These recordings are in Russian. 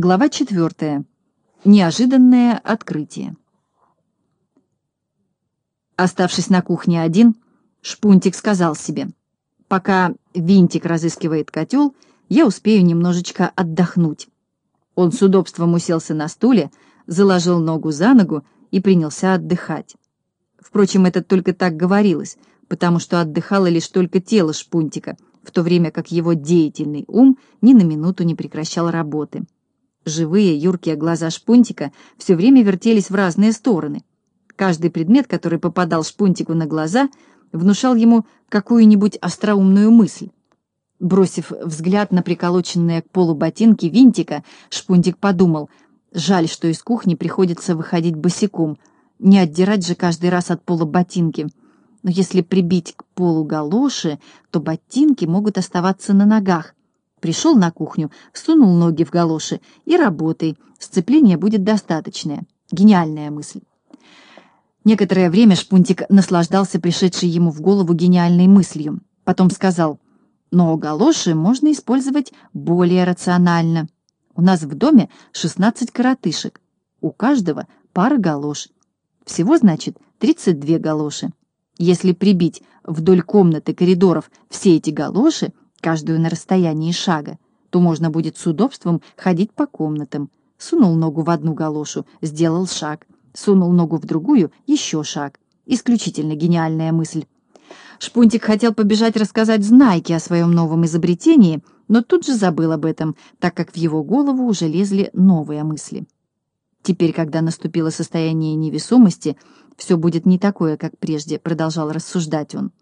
Глава четвертая. Неожиданное открытие. Оставшись на кухне один, Шпунтик сказал себе, «Пока Винтик разыскивает котел, я успею немножечко отдохнуть». Он с удобством уселся на стуле, заложил ногу за ногу и принялся отдыхать. Впрочем, это только так говорилось, потому что отдыхало лишь только тело Шпунтика, в то время как его деятельный ум ни на минуту не прекращал работы. Живые, юркие глаза Шпунтика все время вертелись в разные стороны. Каждый предмет, который попадал Шпунтику на глаза, внушал ему какую-нибудь остроумную мысль. Бросив взгляд на приколоченные к полу ботинки винтика, Шпунтик подумал, жаль, что из кухни приходится выходить босиком, не отдирать же каждый раз от пола ботинки. Но если прибить к полу галоши, то ботинки могут оставаться на ногах, Пришел на кухню, сунул ноги в галоши и работай. Сцепление будет достаточное. Гениальная мысль. Некоторое время Шпунтик наслаждался пришедшей ему в голову гениальной мыслью. Потом сказал, но галоши можно использовать более рационально. У нас в доме 16 коротышек. У каждого пара галош. Всего, значит, 32 галоши. Если прибить вдоль комнаты коридоров все эти галоши, каждую на расстоянии шага, то можно будет с удобством ходить по комнатам. Сунул ногу в одну галошу, сделал шаг. Сунул ногу в другую, еще шаг. Исключительно гениальная мысль. Шпунтик хотел побежать рассказать Знайке о своем новом изобретении, но тут же забыл об этом, так как в его голову уже лезли новые мысли. Теперь, когда наступило состояние невесомости, все будет не такое, как прежде, продолжал рассуждать он.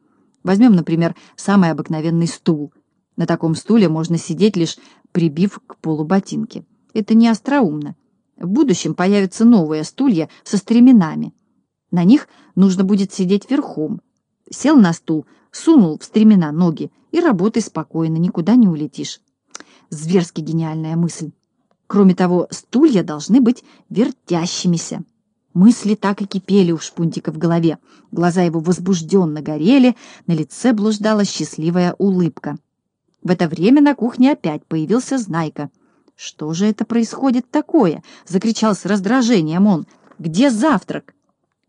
Возьмем, например, самый обыкновенный стул — на таком стуле можно сидеть, лишь прибив к полу ботинки. Это не остроумно. В будущем появятся новые стулья со стременами. На них нужно будет сидеть верхом. Сел на стул, сунул в стремена ноги и работай спокойно, никуда не улетишь. Зверски гениальная мысль. Кроме того, стулья должны быть вертящимися. Мысли так и кипели у Шпунтика в голове. Глаза его возбужденно горели, на лице блуждала счастливая улыбка. В это время на кухне опять появился Знайка. «Что же это происходит такое?» — закричал с раздражением он. «Где завтрак?»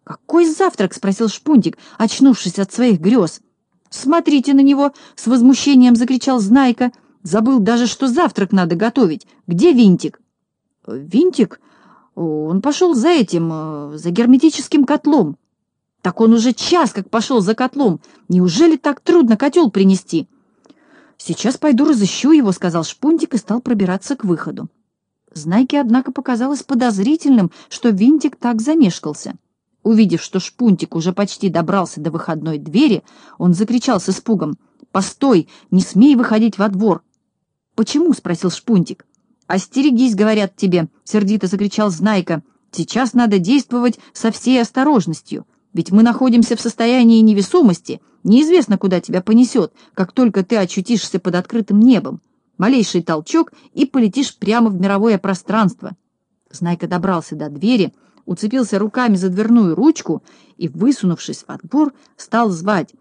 «Какой завтрак?» — спросил Шпунтик, очнувшись от своих грез. «Смотрите на него!» — с возмущением закричал Знайка. «Забыл даже, что завтрак надо готовить. Где Винтик?» «Винтик? Он пошел за этим, э, за герметическим котлом». «Так он уже час как пошел за котлом. Неужели так трудно котел принести?» «Сейчас пойду разыщу его», — сказал Шпунтик и стал пробираться к выходу. Знайке, однако, показалось подозрительным, что Винтик так замешкался. Увидев, что Шпунтик уже почти добрался до выходной двери, он закричал с испугом. «Постой! Не смей выходить во двор!» «Почему?» — спросил Шпунтик. «Остерегись, говорят тебе!» — сердито закричал Знайка. «Сейчас надо действовать со всей осторожностью. Ведь мы находимся в состоянии невесомости. Неизвестно, куда тебя понесет, как только ты очутишься под открытым небом. Малейший толчок, и полетишь прямо в мировое пространство. Знайка добрался до двери, уцепился руками за дверную ручку и, высунувшись во двор, стал звать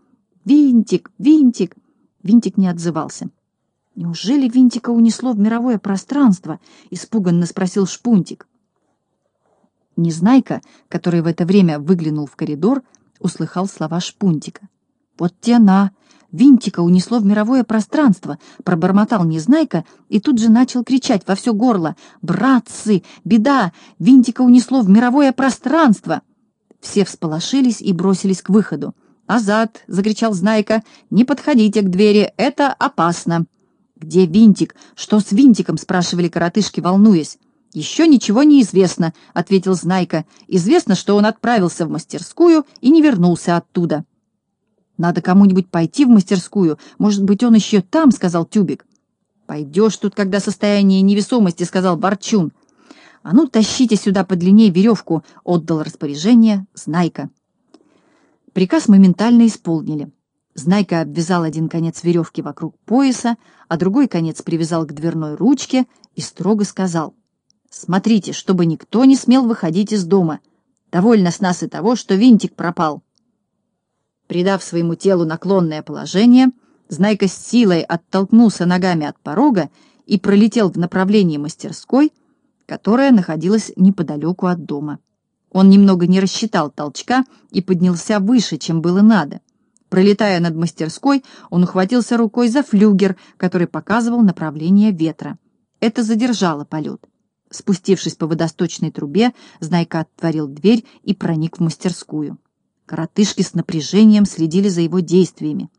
«Винтик! Винтик!». Винтик не отзывался. «Неужели Винтика унесло в мировое пространство?» — испуганно спросил Шпунтик. Незнайка, который в это время выглянул в коридор, услыхал слова Шпунтика. «Вот тена! Винтика унесло в мировое пространство!» — пробормотал Незнайка и тут же начал кричать во все горло. «Братцы! Беда! Винтика унесло в мировое пространство!» Все всполошились и бросились к выходу. «Азад!» — закричал Знайка. «Не подходите к двери, это опасно!» «Где Винтик? Что с Винтиком?» — спрашивали коротышки, волнуясь. «Еще ничего не известно», — ответил Знайка. «Известно, что он отправился в мастерскую и не вернулся оттуда». «Надо кому-нибудь пойти в мастерскую. Может быть, он еще там», — сказал Тюбик. «Пойдешь тут, когда состояние невесомости», — сказал Борчун. «А ну, тащите сюда подлиннее веревку», — отдал распоряжение Знайка. Приказ моментально исполнили. Знайка обвязал один конец веревки вокруг пояса, а другой конец привязал к дверной ручке и строго сказал — Смотрите, чтобы никто не смел выходить из дома. Довольно с нас и того, что винтик пропал. Придав своему телу наклонное положение, Знайка с силой оттолкнулся ногами от порога и пролетел в направлении мастерской, которая находилась неподалеку от дома. Он немного не рассчитал толчка и поднялся выше, чем было надо. Пролетая над мастерской, он ухватился рукой за флюгер, который показывал направление ветра. Это задержало полет. Спустившись по водосточной трубе, Знайка отворил дверь и проник в мастерскую. Коротышки с напряжением следили за его действиями.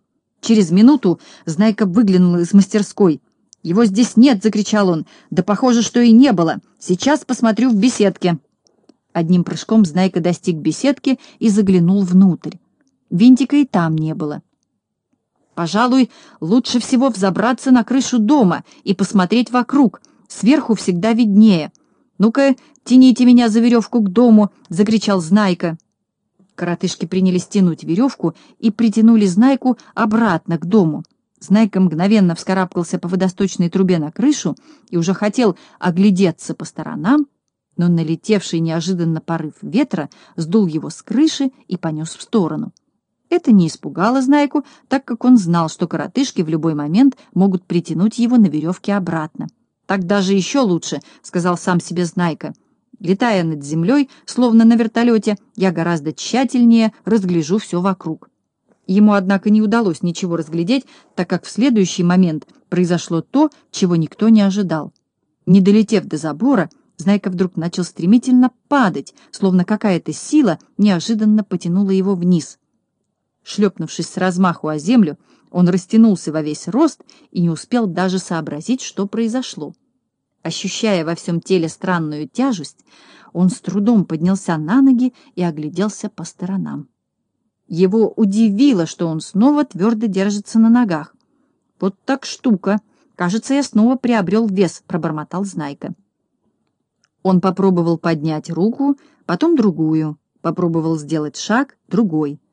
Через минуту Знайка выглянул из мастерской. «Его здесь нет!» — закричал он. «Да похоже, что и не было. Сейчас посмотрю в беседке». Одним прыжком Знайка достиг беседки и заглянул внутрь. Винтика и там не было. Пожалуй, лучше всего взобраться на крышу дома и посмотреть вокруг. Сверху всегда виднее. «Ну-ка, тяните меня за веревку к дому!» — закричал Знайка. Коротышки принялись тянуть веревку и притянули Знайку обратно к дому. Знайка мгновенно вскарабкался по водосточной трубе на крышу и уже хотел оглядеться по сторонам, но налетевший неожиданно порыв ветра сдул его с крыши и понес в сторону. Это не испугало Знайку, так как он знал, что коротышки в любой момент могут притянуть его на веревке обратно. «Так даже еще лучше», — сказал сам себе Знайка. «Летая над землей, словно на вертолете, я гораздо тщательнее разгляжу все вокруг». Ему, однако, не удалось ничего разглядеть, так как в следующий момент произошло то, чего никто не ожидал. Не долетев до забора, Знайка вдруг начал стремительно падать, словно какая-то сила неожиданно потянула его вниз — Шлепнувшись с размаху о землю, он растянулся во весь рост и не успел даже сообразить, что произошло. Ощущая во всем теле странную тяжесть, он с трудом поднялся на ноги и огляделся по сторонам. Его удивило, что он снова твердо держится на ногах. «Вот так штука! Кажется, я снова приобрел вес», — пробормотал Знайка. Он попробовал поднять руку, потом другую, попробовал сделать шаг, другой —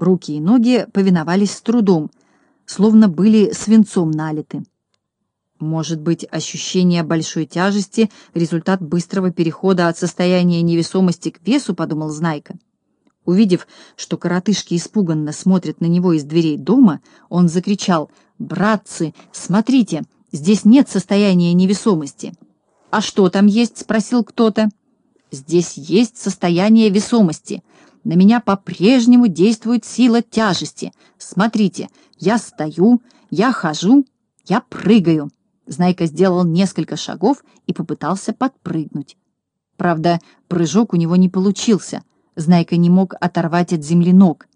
Руки и ноги повиновались с трудом, словно были свинцом налиты. Может быть, ощущение большой тяжести — результат быстрого перехода от состояния невесомости к весу, подумал Знайка. Увидев, что коротышки испуганно смотрят на него из дверей дома, он закричал «Братцы, смотрите, здесь нет состояния невесомости». «А что там есть?» — спросил кто-то. «Здесь есть состояние весомости. На меня по-прежнему действует сила тяжести. Смотрите, я стою, я хожу, я прыгаю. Знайка сделал несколько шагов и попытался подпрыгнуть. Правда, прыжок у него не получился. Знайка не мог оторвать от земли ног.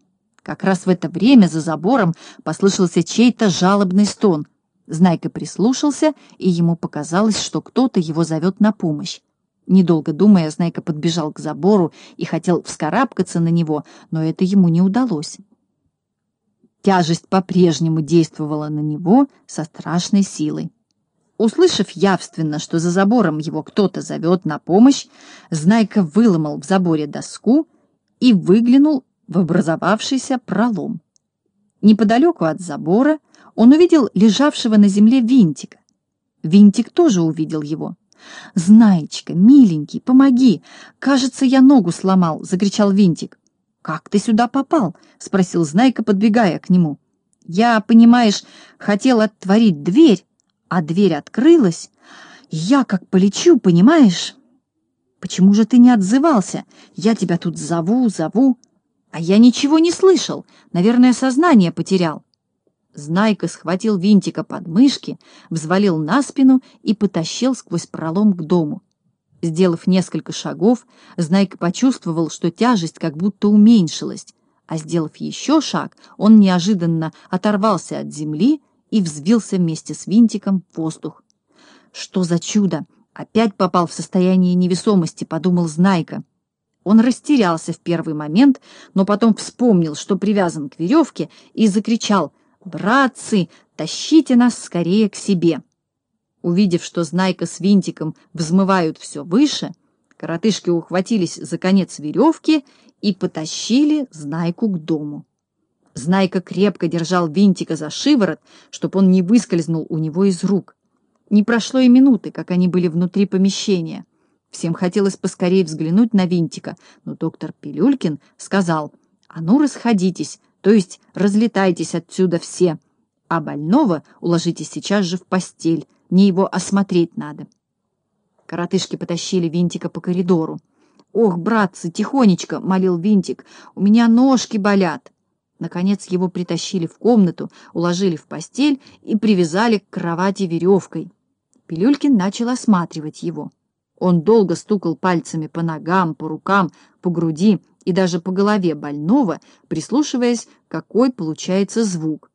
Как раз в это время за забором послышался чей-то жалобный стон. Знайка прислушался, и ему показалось, что кто-то его зовет на помощь. Недолго думая, Знайка подбежал к забору и хотел вскарабкаться на него, но это ему не удалось. Тяжесть по-прежнему действовала на него со страшной силой. Услышав явственно, что за забором его кто-то зовет на помощь, Знайка выломал в заборе доску и выглянул в образовавшийся пролом. Неподалеку от забора он увидел лежавшего на земле винтика. Винтик тоже увидел его. «Знаечка, миленький, помоги! Кажется, я ногу сломал!» — закричал Винтик. «Как ты сюда попал?» — спросил Знайка, подбегая к нему. «Я, понимаешь, хотел отворить дверь, а дверь открылась. Я как полечу, понимаешь?» «Почему же ты не отзывался? Я тебя тут зову, зову, а я ничего не слышал. Наверное, сознание потерял». Знайка схватил винтика под мышки, взвалил на спину и потащил сквозь пролом к дому. Сделав несколько шагов, Знайка почувствовал, что тяжесть как будто уменьшилась, а сделав еще шаг, он неожиданно оторвался от земли и взвился вместе с винтиком в воздух. «Что за чудо! Опять попал в состояние невесомости», — подумал Знайка. Он растерялся в первый момент, но потом вспомнил, что привязан к веревке, и закричал — «Братцы, тащите нас скорее к себе!» Увидев, что Знайка с Винтиком взмывают все выше, коротышки ухватились за конец веревки и потащили Знайку к дому. Знайка крепко держал Винтика за шиворот, чтобы он не выскользнул у него из рук. Не прошло и минуты, как они были внутри помещения. Всем хотелось поскорее взглянуть на Винтика, но доктор Пилюлькин сказал, «А ну, расходитесь, то есть разлетайтесь отсюда все, а больного уложите сейчас же в постель, мне его осмотреть надо. Коротышки потащили Винтика по коридору. «Ох, братцы, тихонечко!» — молил Винтик. «У меня ножки болят!» Наконец его притащили в комнату, уложили в постель и привязали к кровати веревкой. Пилюлькин начал осматривать его. Он долго стукал пальцами по ногам, по рукам, по груди и даже по голове больного, прислушиваясь, какой получается звук.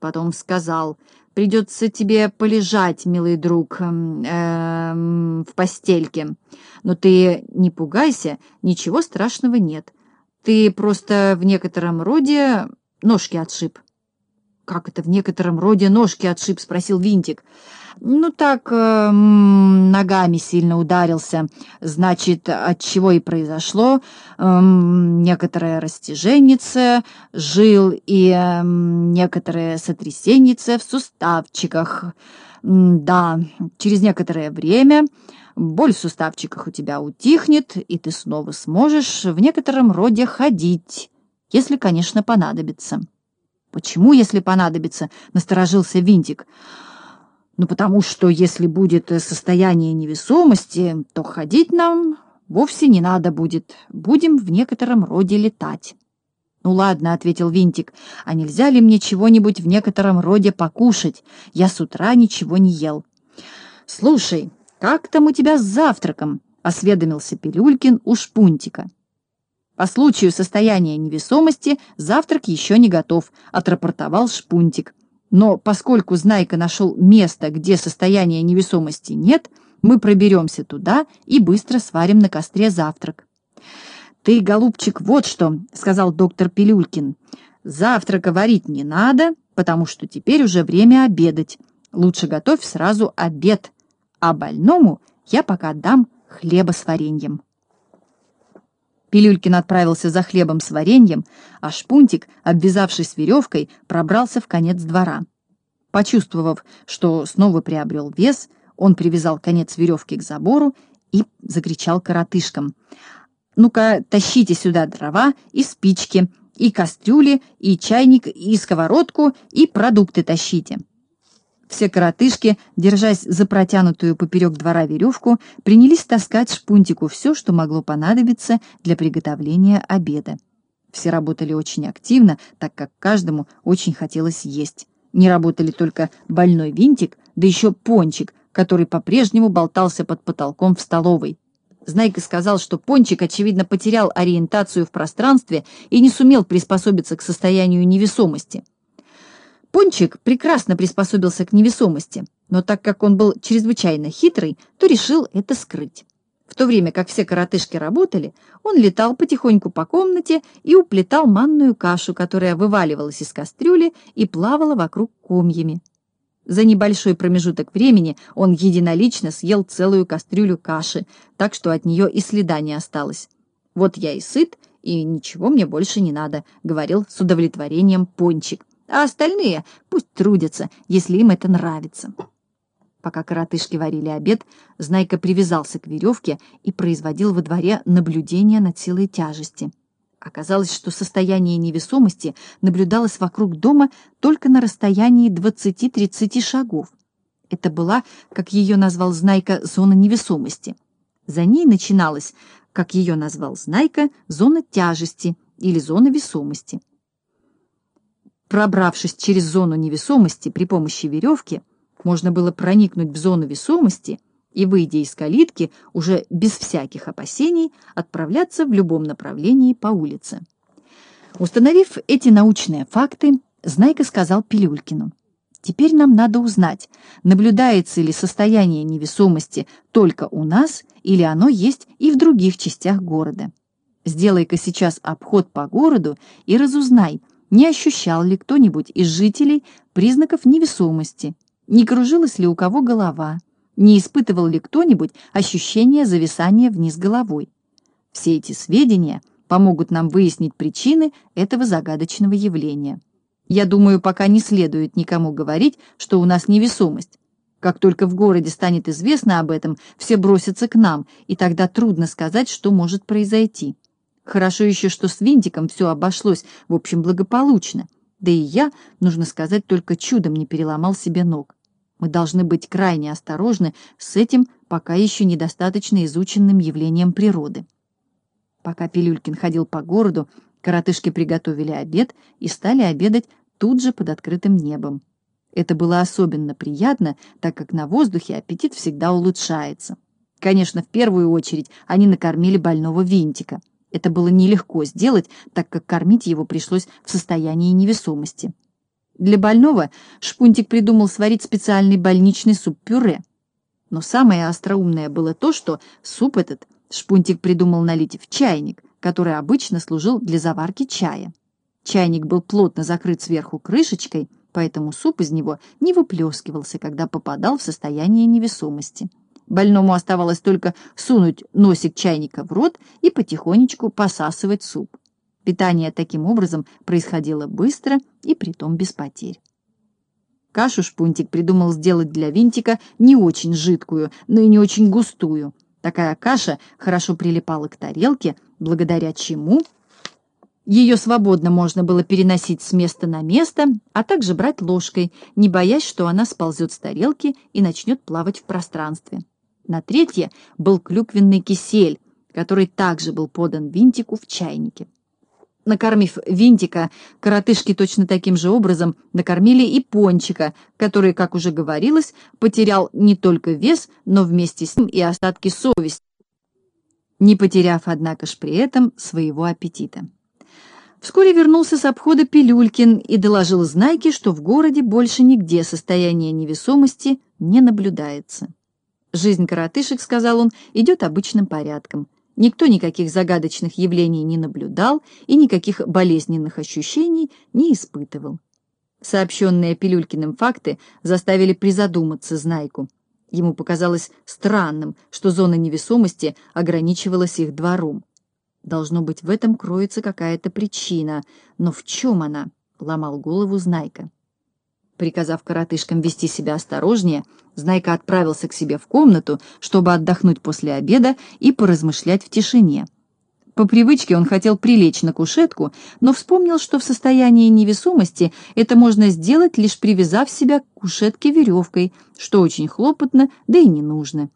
Потом сказал, «Придется тебе полежать, милый друг, эм, эм, в постельке. Но ты не пугайся, ничего страшного нет. Ты просто в некотором роде ножки отшиб». «Как это в некотором роде ножки отшиб?» — спросил Винтик. Ну так, э, ногами сильно ударился. Значит, от чего и произошло. Э, некоторая растяженница, жил и э, некоторые сотрясенница в суставчиках. Да, через некоторое время боль в суставчиках у тебя утихнет, и ты снова сможешь в некотором роде ходить, если, конечно, понадобится. Почему, если понадобится, насторожился Винтик. Ну, потому что если будет состояние невесомости, то ходить нам вовсе не надо будет. Будем в некотором роде летать. «Ну ладно», — ответил Винтик, — «а нельзя ли мне чего-нибудь в некотором роде покушать? Я с утра ничего не ел». «Слушай, как там у тебя с завтраком?» — осведомился Пилюлькин у Шпунтика. «По случаю состояния невесомости завтрак еще не готов», — отрапортовал Шпунтик. Но поскольку Знайка нашел место, где состояния невесомости нет, мы проберемся туда и быстро сварим на костре завтрак. «Ты, голубчик, вот что», — сказал доктор Пилюлькин. «Завтрака варить не надо, потому что теперь уже время обедать. Лучше готовь сразу обед, а больному я пока дам хлеба с вареньем». Пилюлькин отправился за хлебом с вареньем, а Шпунтик, обвязавшись веревкой, пробрался в конец двора. Почувствовав, что снова приобрел вес, он привязал конец веревки к забору и закричал коротышкам. «Ну-ка, тащите сюда дрова и спички, и кастрюли, и чайник, и сковородку, и продукты тащите». Все коротышки, держась за протянутую поперек двора веревку, принялись таскать шпунтику все, что могло понадобиться для приготовления обеда. Все работали очень активно, так как каждому очень хотелось есть. Не работали только больной винтик, да еще пончик, который по-прежнему болтался под потолком в столовой. Знайка сказал, что пончик, очевидно, потерял ориентацию в пространстве и не сумел приспособиться к состоянию невесомости. Пончик прекрасно приспособился к невесомости, но так как он был чрезвычайно хитрый, то решил это скрыть. В то время как все коротышки работали, он летал потихоньку по комнате и уплетал манную кашу, которая вываливалась из кастрюли и плавала вокруг комьями. За небольшой промежуток времени он единолично съел целую кастрюлю каши, так что от нее и следа не осталось. «Вот я и сыт, и ничего мне больше не надо», — говорил с удовлетворением Пончик а остальные пусть трудятся, если им это нравится. Пока коротышки варили обед, Знайка привязался к веревке и производил во дворе наблюдение над силой тяжести. Оказалось, что состояние невесомости наблюдалось вокруг дома только на расстоянии 20-30 шагов. Это была, как ее назвал Знайка, зона невесомости. За ней начиналась, как ее назвал Знайка, зона тяжести или зона весомости. Пробравшись через зону невесомости при помощи веревки, можно было проникнуть в зону весомости и, выйдя из калитки, уже без всяких опасений отправляться в любом направлении по улице. Установив эти научные факты, Знайка сказал Пилюлькину. «Теперь нам надо узнать, наблюдается ли состояние невесомости только у нас или оно есть и в других частях города. Сделай-ка сейчас обход по городу и разузнай, не ощущал ли кто-нибудь из жителей признаков невесомости, не кружилась ли у кого голова, не испытывал ли кто-нибудь ощущение зависания вниз головой. Все эти сведения помогут нам выяснить причины этого загадочного явления. Я думаю, пока не следует никому говорить, что у нас невесомость. Как только в городе станет известно об этом, все бросятся к нам, и тогда трудно сказать, что может произойти. Хорошо еще, что с винтиком все обошлось, в общем, благополучно. Да и я, нужно сказать, только чудом не переломал себе ног. Мы должны быть крайне осторожны с этим пока еще недостаточно изученным явлением природы. Пока Пилюлькин ходил по городу, коротышки приготовили обед и стали обедать тут же под открытым небом. Это было особенно приятно, так как на воздухе аппетит всегда улучшается. Конечно, в первую очередь они накормили больного винтика. Это было нелегко сделать, так как кормить его пришлось в состоянии невесомости. Для больного Шпунтик придумал сварить специальный больничный суп-пюре. Но самое остроумное было то, что суп этот Шпунтик придумал налить в чайник, который обычно служил для заварки чая. Чайник был плотно закрыт сверху крышечкой, поэтому суп из него не выплескивался, когда попадал в состояние невесомости. Больному оставалось только сунуть носик чайника в рот и потихонечку посасывать суп. Питание таким образом происходило быстро и притом без потерь. Кашу Шпунтик придумал сделать для винтика не очень жидкую, но и не очень густую. Такая каша хорошо прилипала к тарелке, благодаря чему ее свободно можно было переносить с места на место, а также брать ложкой, не боясь, что она сползет с тарелки и начнет плавать в пространстве. На третье был клюквенный кисель, который также был подан винтику в чайнике. Накормив винтика, коротышки точно таким же образом накормили и пончика, который, как уже говорилось, потерял не только вес, но вместе с ним и остатки совести, не потеряв, однако ж, при этом своего аппетита. Вскоре вернулся с обхода Пилюлькин и доложил Знайке, что в городе больше нигде состояние невесомости не наблюдается. Жизнь коротышек, сказал он, идет обычным порядком. Никто никаких загадочных явлений не наблюдал и никаких болезненных ощущений не испытывал. Сообщенные Пилюлькиным факты заставили призадуматься Знайку. Ему показалось странным, что зона невесомости ограничивалась их двором. Должно быть, в этом кроется какая-то причина, но в чем она? — ломал голову Знайка. Приказав коротышкам вести себя осторожнее, Знайка отправился к себе в комнату, чтобы отдохнуть после обеда и поразмышлять в тишине. По привычке он хотел прилечь на кушетку, но вспомнил, что в состоянии невесомости это можно сделать, лишь привязав себя к кушетке веревкой, что очень хлопотно, да и не нужно.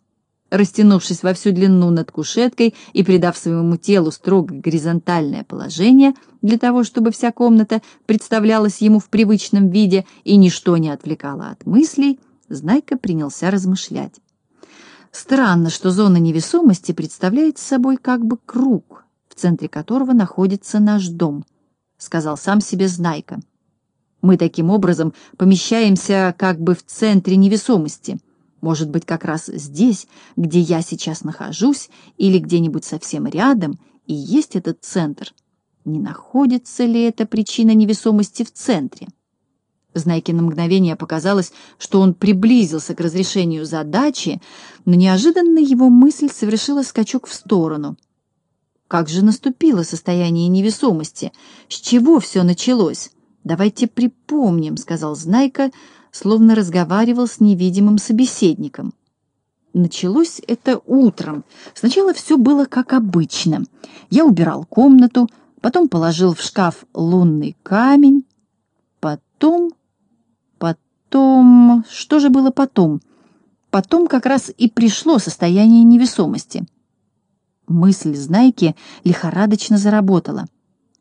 Растянувшись во всю длину над кушеткой и придав своему телу строго горизонтальное положение, для того, чтобы вся комната представлялась ему в привычном виде и ничто не отвлекало от мыслей, Знайка принялся размышлять. Странно, что зона невесомости представляет собой как бы круг, в центре которого находится наш дом, сказал сам себе Знайка. Мы таким образом помещаемся как бы в центре невесомости — может быть, как раз здесь, где я сейчас нахожусь, или где-нибудь совсем рядом, и есть этот центр. Не находится ли эта причина невесомости в центре? Знайке на мгновение показалось, что он приблизился к разрешению задачи, но неожиданно его мысль совершила скачок в сторону. Как же наступило состояние невесомости? С чего все началось? Давайте припомним, — сказал Знайка, — словно разговаривал с невидимым собеседником. Началось это утром. Сначала все было как обычно. Я убирал комнату, потом положил в шкаф лунный камень, потом... Потом... Что же было потом? Потом как раз и пришло состояние невесомости. Мысль Знайки лихорадочно заработала.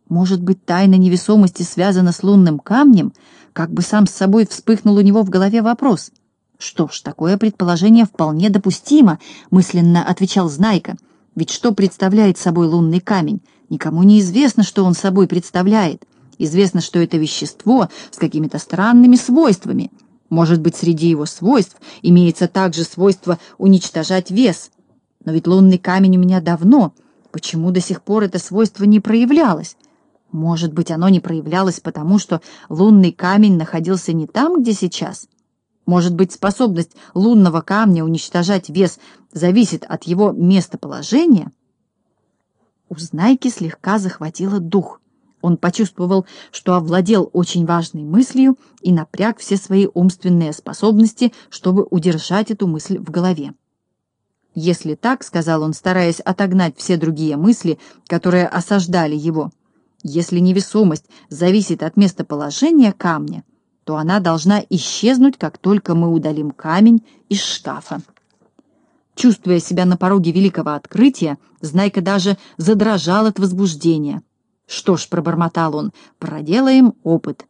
Может быть, тайна невесомости связана с лунным камнем — как бы сам с собой вспыхнул у него в голове вопрос. «Что ж, такое предположение вполне допустимо», — мысленно отвечал Знайка. «Ведь что представляет собой лунный камень? Никому не известно, что он собой представляет. Известно, что это вещество с какими-то странными свойствами. Может быть, среди его свойств имеется также свойство уничтожать вес. Но ведь лунный камень у меня давно. Почему до сих пор это свойство не проявлялось? Может быть, оно не проявлялось потому, что лунный камень находился не там, где сейчас? Может быть, способность лунного камня уничтожать вес зависит от его местоположения? У Знайки слегка захватило дух. Он почувствовал, что овладел очень важной мыслью и напряг все свои умственные способности, чтобы удержать эту мысль в голове. «Если так, — сказал он, стараясь отогнать все другие мысли, которые осаждали его, — если невесомость зависит от местоположения камня, то она должна исчезнуть, как только мы удалим камень из шкафа. Чувствуя себя на пороге великого открытия, Знайка даже задрожал от возбуждения. «Что ж», — пробормотал он, — «проделаем опыт».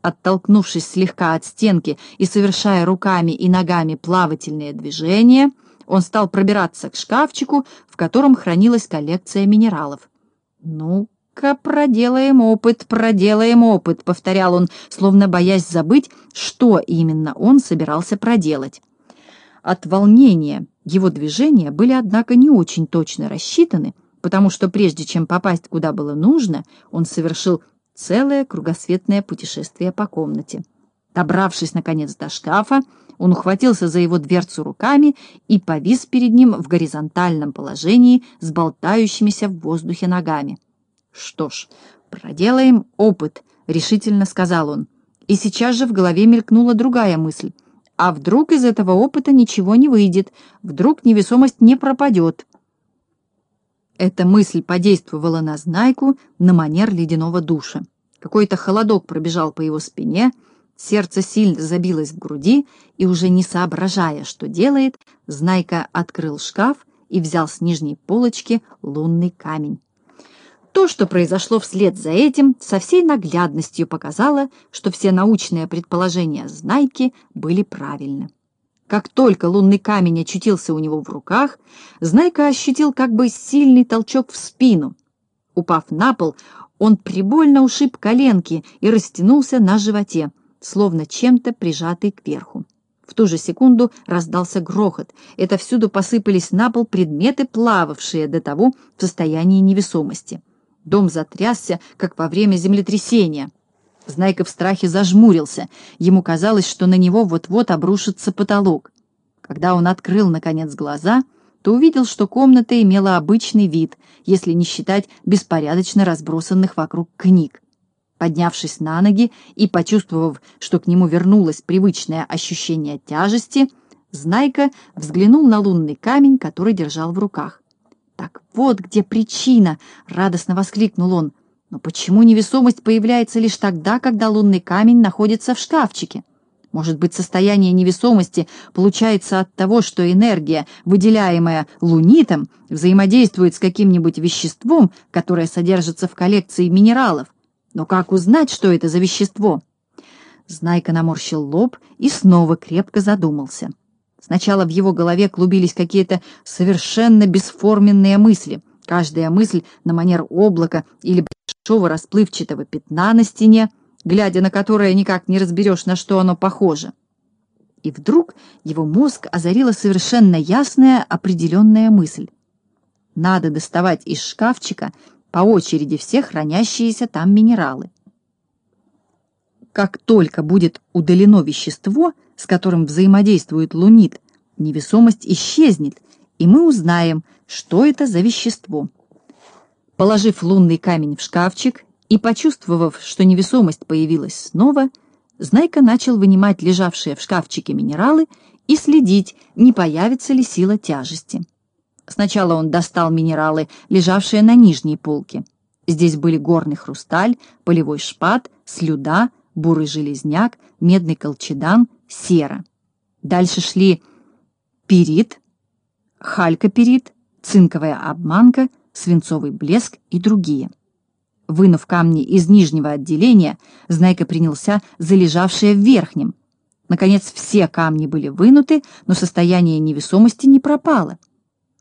Оттолкнувшись слегка от стенки и совершая руками и ногами плавательные движения, он стал пробираться к шкафчику, в котором хранилась коллекция минералов. «Ну-ка, проделаем опыт, проделаем опыт», — повторял он, словно боясь забыть, что именно он собирался проделать. От волнения его движения были, однако, не очень точно рассчитаны, потому что прежде чем попасть куда было нужно, он совершил целое кругосветное путешествие по комнате. Добравшись, наконец, до шкафа, он ухватился за его дверцу руками и повис перед ним в горизонтальном положении с болтающимися в воздухе ногами. «Что ж, проделаем опыт», — решительно сказал он. И сейчас же в голове мелькнула другая мысль. А вдруг из этого опыта ничего не выйдет? Вдруг невесомость не пропадет? Эта мысль подействовала на Знайку на манер ледяного душа. Какой-то холодок пробежал по его спине, сердце сильно забилось в груди, и уже не соображая, что делает, Знайка открыл шкаф и взял с нижней полочки лунный камень. То, что произошло вслед за этим, со всей наглядностью показало, что все научные предположения Знайки были правильны. Как только лунный камень очутился у него в руках, Знайка ощутил как бы сильный толчок в спину. Упав на пол, он прибольно ушиб коленки и растянулся на животе, словно чем-то прижатый кверху. В ту же секунду раздался грохот. Это всюду посыпались на пол предметы, плававшие до того в состоянии невесомости. Дом затрясся, как во время землетрясения. Знайка в страхе зажмурился. Ему казалось, что на него вот-вот обрушится потолок. Когда он открыл, наконец, глаза, то увидел, что комната имела обычный вид, если не считать беспорядочно разбросанных вокруг книг. Поднявшись на ноги и почувствовав, что к нему вернулось привычное ощущение тяжести, Знайка взглянул на лунный камень, который держал в руках. «Так вот где причина!» — радостно воскликнул он. «Но почему невесомость появляется лишь тогда, когда лунный камень находится в шкафчике? Может быть, состояние невесомости получается от того, что энергия, выделяемая лунитом, взаимодействует с каким-нибудь веществом, которое содержится в коллекции минералов. Но как узнать, что это за вещество?» Знайка наморщил лоб и снова крепко задумался. Сначала в его голове клубились какие-то совершенно бесформенные мысли. Каждая мысль на манер облака или большого расплывчатого пятна на стене, глядя на которое никак не разберешь, на что оно похоже. И вдруг его мозг озарила совершенно ясная определенная мысль. Надо доставать из шкафчика по очереди все хранящиеся там минералы. Как только будет удалено вещество, с которым взаимодействует лунит, невесомость исчезнет, и мы узнаем, что это за вещество. Положив лунный камень в шкафчик и почувствовав, что невесомость появилась снова, Знайка начал вынимать лежавшие в шкафчике минералы и следить, не появится ли сила тяжести. Сначала он достал минералы, лежавшие на нижней полке. Здесь были горный хрусталь, полевой шпат, слюда, бурый железняк, медный колчедан, сера. Дальше шли перит, халькоперит, цинковая обманка, свинцовый блеск и другие. Вынув камни из нижнего отделения, Знайка принялся за лежавшие в верхнем. Наконец все камни были вынуты, но состояние невесомости не пропало.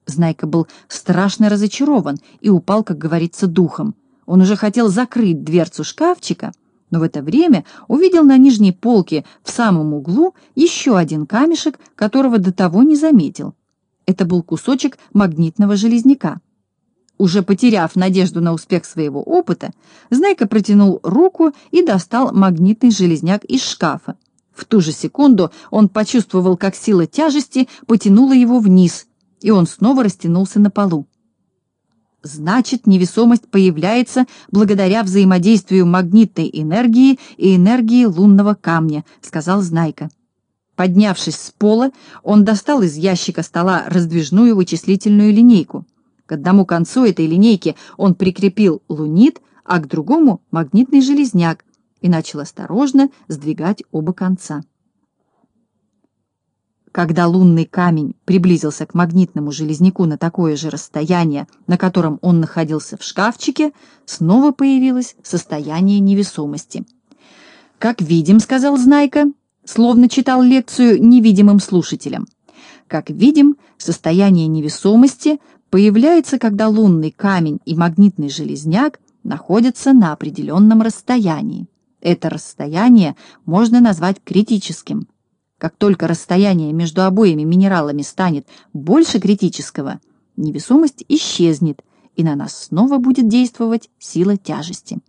Знайка был страшно разочарован и упал, как говорится, духом. Он уже хотел закрыть дверцу шкафчика, но в это время увидел на нижней полке в самом углу еще один камешек, которого до того не заметил. Это был кусочек магнитного железняка. Уже потеряв надежду на успех своего опыта, Знайка протянул руку и достал магнитный железняк из шкафа. В ту же секунду он почувствовал, как сила тяжести потянула его вниз, и он снова растянулся на полу. Значит, невесомость появляется благодаря взаимодействию магнитной энергии и энергии лунного камня, сказал Знайка. Поднявшись с пола, он достал из ящика стола раздвижную вычислительную линейку. К одному концу этой линейки он прикрепил лунит, а к другому — магнитный железняк, и начал осторожно сдвигать оба конца. Когда лунный камень приблизился к магнитному железняку на такое же расстояние, на котором он находился в шкафчике, снова появилось состояние невесомости. «Как видим», — сказал Знайка, словно читал лекцию невидимым слушателям. «Как видим, состояние невесомости появляется, когда лунный камень и магнитный железняк находятся на определенном расстоянии. Это расстояние можно назвать критическим. Как только расстояние между обоими минералами станет больше критического, невесомость исчезнет, и на нас снова будет действовать сила тяжести.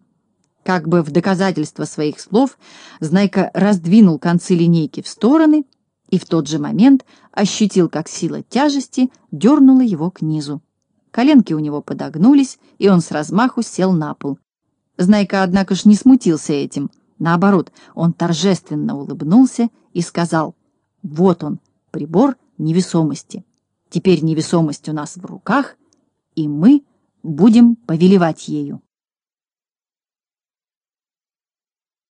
Как бы в доказательство своих слов, Знайка раздвинул концы линейки в стороны и в тот же момент ощутил, как сила тяжести дернула его к низу. Коленки у него подогнулись, и он с размаху сел на пол. Знайка, однако ж, не смутился этим. Наоборот, он торжественно улыбнулся и сказал, «Вот он, прибор невесомости. Теперь невесомость у нас в руках, и мы будем повелевать ею».